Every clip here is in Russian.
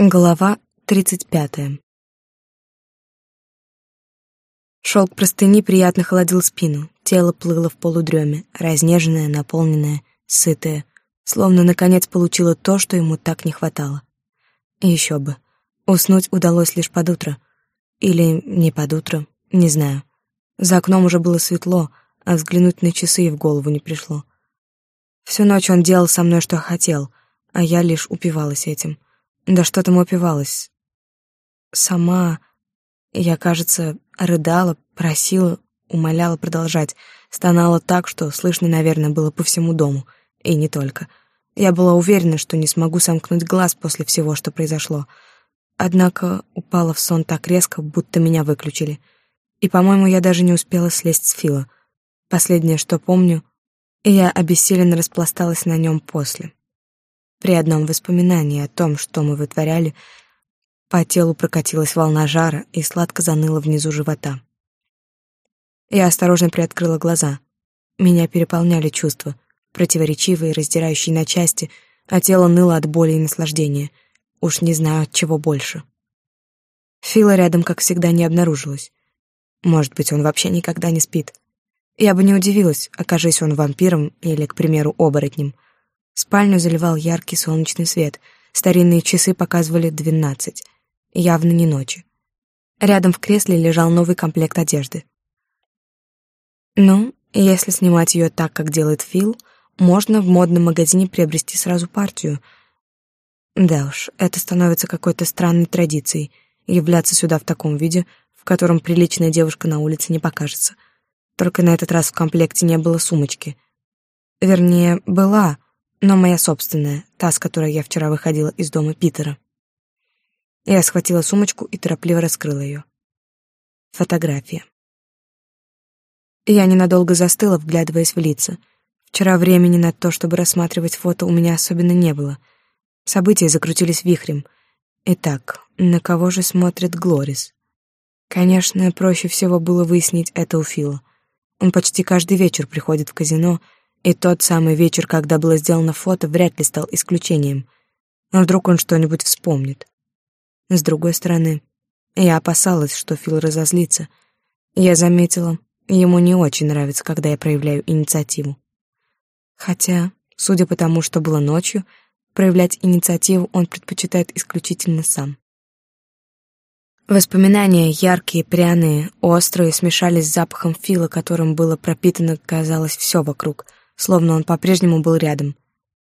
Глава тридцать пятая. Шелк простыни приятно холодил спину, тело плыло в полудреме, разнеженное, наполненное, сытое, словно наконец получило то, что ему так не хватало. Еще бы. Уснуть удалось лишь под утро. Или не под утро, не знаю. За окном уже было светло, а взглянуть на часы и в голову не пришло. Всю ночь он делал со мной, что хотел, а я лишь упивалась этим — да что там упивалась? Сама я, кажется, рыдала, просила, умоляла продолжать, стонала так, что слышно, наверное, было по всему дому, и не только. Я была уверена, что не смогу сомкнуть глаз после всего, что произошло. Однако упала в сон так резко, будто меня выключили. И, по-моему, я даже не успела слезть с Фила. Последнее, что помню, я обессиленно распласталась на нем после. При одном воспоминании о том, что мы вытворяли, по телу прокатилась волна жара и сладко заныла внизу живота. Я осторожно приоткрыла глаза. Меня переполняли чувства, противоречивые, раздирающие на части, а тело ныло от боли и наслаждения. Уж не знаю, от чего больше. Фила рядом, как всегда, не обнаружилось. Может быть, он вообще никогда не спит. Я бы не удивилась, окажись он вампиром или, к примеру, оборотнем — Спальню заливал яркий солнечный свет. Старинные часы показывали двенадцать. Явно не ночи. Рядом в кресле лежал новый комплект одежды. Ну, если снимать ее так, как делает Фил, можно в модном магазине приобрести сразу партию. Да уж, это становится какой-то странной традицией — являться сюда в таком виде, в котором приличная девушка на улице не покажется. Только на этот раз в комплекте не было сумочки. Вернее, была, но моя собственная, та, с которой я вчера выходила из дома Питера. Я схватила сумочку и торопливо раскрыла ее. Фотография. Я ненадолго застыла, вглядываясь в лица. Вчера времени на то, чтобы рассматривать фото, у меня особенно не было. События закрутились вихрем. Итак, на кого же смотрит Глорис? Конечно, проще всего было выяснить это у Фила. Он почти каждый вечер приходит в казино — и тот самый вечер, когда было сделано фото, вряд ли стал исключением. А вдруг он что-нибудь вспомнит? С другой стороны, я опасалась, что Фил разозлится. Я заметила, ему не очень нравится, когда я проявляю инициативу. Хотя, судя по тому, что было ночью, проявлять инициативу он предпочитает исключительно сам. Воспоминания, яркие, пряные, острые, смешались с запахом Фила, которым было пропитано, казалось, все вокруг — словно он по-прежнему был рядом.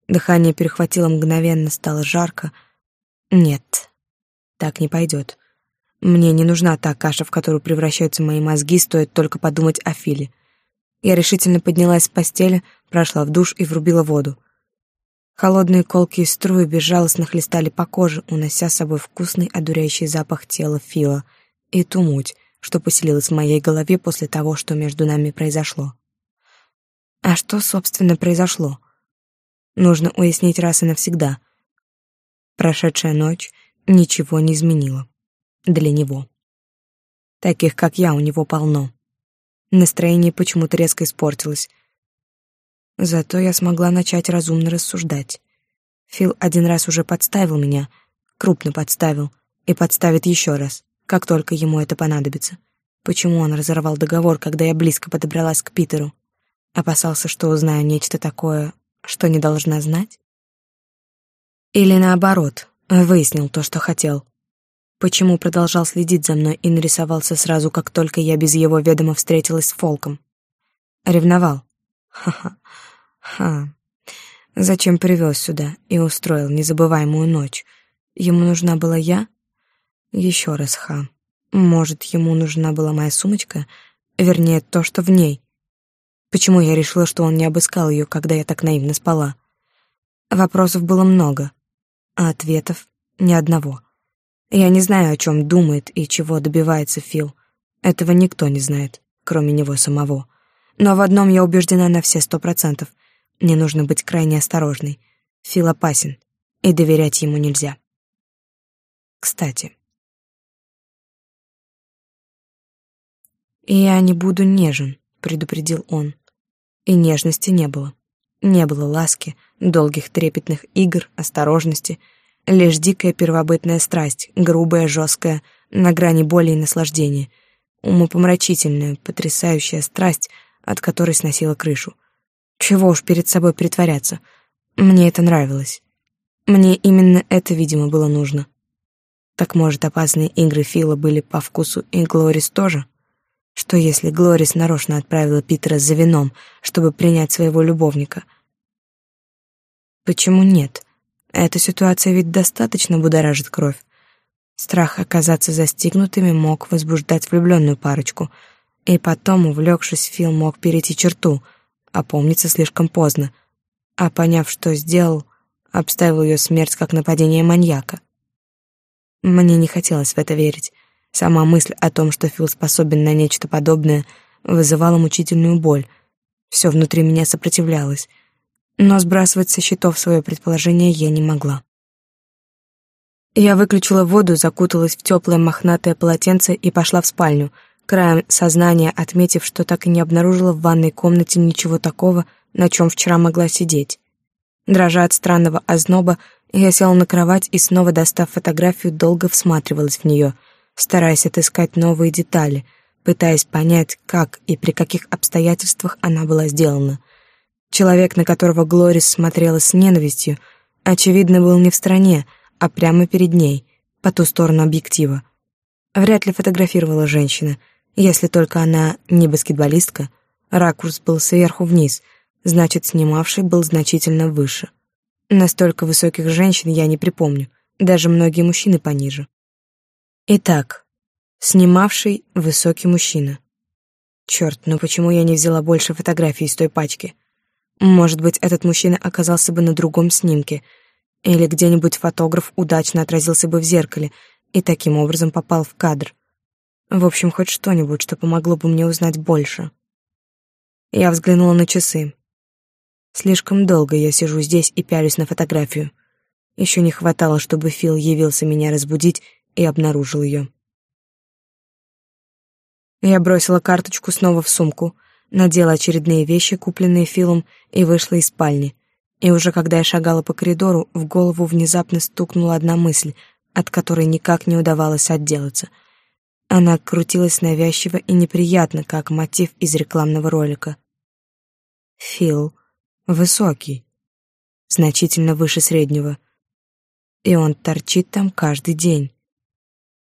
Дыхание перехватило мгновенно, стало жарко. Нет, так не пойдет. Мне не нужна та каша, в которую превращаются мои мозги, стоит только подумать о Филе. Я решительно поднялась с постели, прошла в душ и врубила воду. Холодные колкие струи безжалостно хлестали по коже, унося с собой вкусный, одуряющий запах тела Фила и ту муть, что поселилась в моей голове после того, что между нами произошло. А что, собственно, произошло? Нужно уяснить раз и навсегда. Прошедшая ночь ничего не изменила. Для него. Таких, как я, у него полно. Настроение почему-то резко испортилось. Зато я смогла начать разумно рассуждать. Фил один раз уже подставил меня, крупно подставил, и подставит еще раз, как только ему это понадобится. Почему он разорвал договор, когда я близко подобралась к Питеру? Опасался, что узнаю нечто такое, что не должна знать? Или наоборот, выяснил то, что хотел. Почему продолжал следить за мной и нарисовался сразу, как только я без его ведома встретилась с Фолком? Ревновал. Ха-ха. Ха. Зачем привез сюда и устроил незабываемую ночь? Ему нужна была я? Еще раз ха. Может, ему нужна была моя сумочка? Вернее, то, что в ней. Почему я решила, что он не обыскал ее, когда я так наивно спала? Вопросов было много, а ответов ни одного. Я не знаю, о чем думает и чего добивается Фил. Этого никто не знает, кроме него самого. Но в одном я убеждена на все сто процентов. Мне нужно быть крайне осторожной. Фил опасен, и доверять ему нельзя. Кстати. «Я не буду нежен», — предупредил он. И нежности не было. Не было ласки, долгих трепетных игр, осторожности. Лишь дикая первобытная страсть, грубая, жесткая, на грани боли и наслаждения. Умопомрачительная, потрясающая страсть, от которой сносила крышу. Чего уж перед собой притворяться. Мне это нравилось. Мне именно это, видимо, было нужно. Так может, опасные игры Фила были по вкусу и Глорис тоже? Что если Глорис нарочно отправила Питера за вином, чтобы принять своего любовника? Почему нет? Эта ситуация ведь достаточно будоражит кровь. Страх оказаться застигнутыми мог возбуждать влюбленную парочку, и потом, увлекшись, Фил мог перейти черту, опомниться слишком поздно, а поняв, что сделал, обставил ее смерть как нападение маньяка. Мне не хотелось в это верить. Сама мысль о том, что Фил способен на нечто подобное, вызывала мучительную боль. Все внутри меня сопротивлялось, но сбрасывать со счетов свое предположение я не могла. Я выключила воду, закуталась в теплое мохнатое полотенце и пошла в спальню, краем сознания отметив, что так и не обнаружила в ванной комнате ничего такого, на чем вчера могла сидеть. Дрожа от странного озноба, я села на кровать и, снова достав фотографию, долго всматривалась в нее, стараясь отыскать новые детали, пытаясь понять, как и при каких обстоятельствах она была сделана. Человек, на которого Глорис смотрела с ненавистью, очевидно, был не в стране, а прямо перед ней, по ту сторону объектива. Вряд ли фотографировала женщина, если только она не баскетболистка. Ракурс был сверху вниз, значит, снимавший был значительно выше. Настолько высоких женщин я не припомню, даже многие мужчины пониже. Итак, снимавший высокий мужчина. Черт, ну почему я не взяла больше фотографий из той пачки? Может быть, этот мужчина оказался бы на другом снимке, или где-нибудь фотограф удачно отразился бы в зеркале и таким образом попал в кадр. В общем, хоть что-нибудь, что помогло бы мне узнать больше. Я взглянула на часы. Слишком долго я сижу здесь и пялюсь на фотографию. Еще не хватало, чтобы Фил явился меня разбудить и обнаружил ее. Я бросила карточку снова в сумку, надела очередные вещи, купленные Филом, и вышла из спальни. И уже когда я шагала по коридору, в голову внезапно стукнула одна мысль, от которой никак не удавалось отделаться. Она крутилась навязчиво и неприятно, как мотив из рекламного ролика. Фил Высокий, значительно выше среднего. И он торчит там каждый день.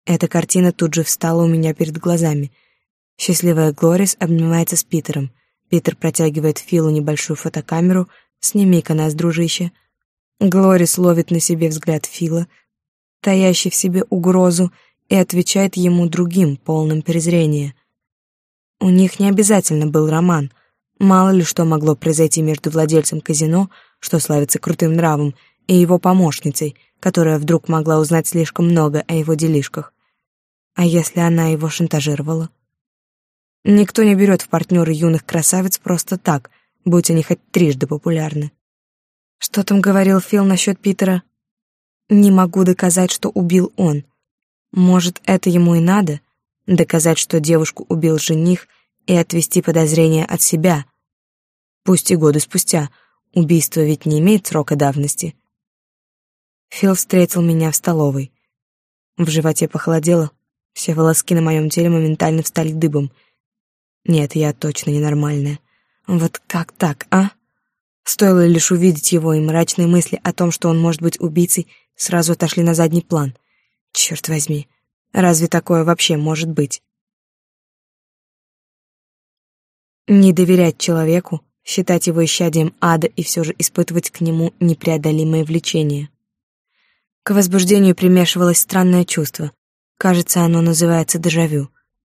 Эта картина тут же встала у меня перед глазами. Счастливая Глорис обнимается с Питером. Питер протягивает Филу небольшую фотокамеру. «Сними-ка нас, дружище». Глорис ловит на себе взгляд Фила, таящий в себе угрозу, и отвечает ему другим, полным презрения. У них не обязательно был роман — Мало ли что могло произойти между владельцем казино, что славится крутым нравом, и его помощницей, которая вдруг могла узнать слишком много о его делишках. А если она его шантажировала? Никто не берет в партнеры юных красавиц просто так, будь они хоть трижды популярны. Что там говорил Фил насчет Питера? Не могу доказать, что убил он. Может, это ему и надо? Доказать, что девушку убил жених — и отвести подозрения от себя. Пусть и годы спустя, убийство ведь не имеет срока давности. Фил встретил меня в столовой. В животе похолодело, все волоски на моем теле моментально встали дыбом. Нет, я точно ненормальная. Вот как так, а? Стоило лишь увидеть его, и мрачные мысли о том, что он может быть убийцей, сразу отошли на задний план. Черт возьми, разве такое вообще может быть? Не доверять человеку, считать его исчадием ада и все же испытывать к нему непреодолимое влечение. К возбуждению примешивалось странное чувство. Кажется, оно называется дежавю.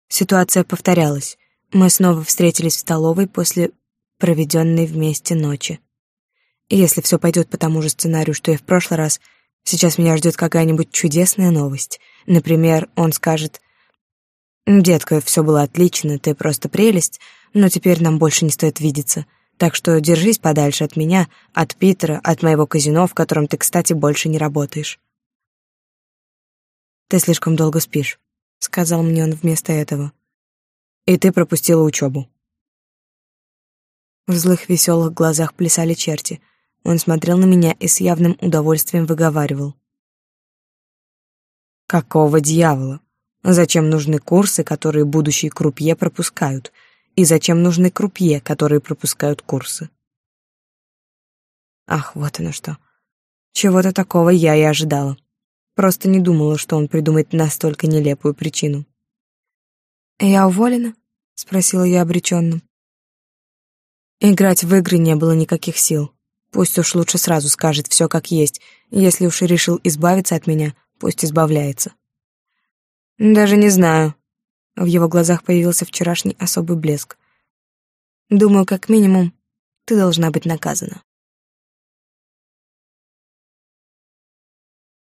Ситуация повторялась. Мы снова встретились в столовой после проведенной вместе ночи. Если все пойдет по тому же сценарию, что и в прошлый раз, сейчас меня ждет какая-нибудь чудесная новость. Например, он скажет «Детка, все было отлично, ты просто прелесть, но теперь нам больше не стоит видеться. Так что держись подальше от меня, от Питера, от моего казино, в котором ты, кстати, больше не работаешь. Ты слишком долго спишь, сказал мне он вместо этого. И ты пропустила учебу. В злых веселых глазах плясали черти. Он смотрел на меня и с явным удовольствием выговаривал. Какого дьявола? Зачем нужны курсы, которые будущие крупье пропускают? И зачем нужны крупье, которые пропускают курсы? Ах, вот оно что. Чего-то такого я и ожидала. Просто не думала, что он придумает настолько нелепую причину. «Я уволена?» — спросила я обреченно. Играть в игры не было никаких сил. Пусть уж лучше сразу скажет все как есть. Если уж и решил избавиться от меня, пусть избавляется. Даже не знаю. В его глазах появился вчерашний особый блеск. Думаю, как минимум, ты должна быть наказана.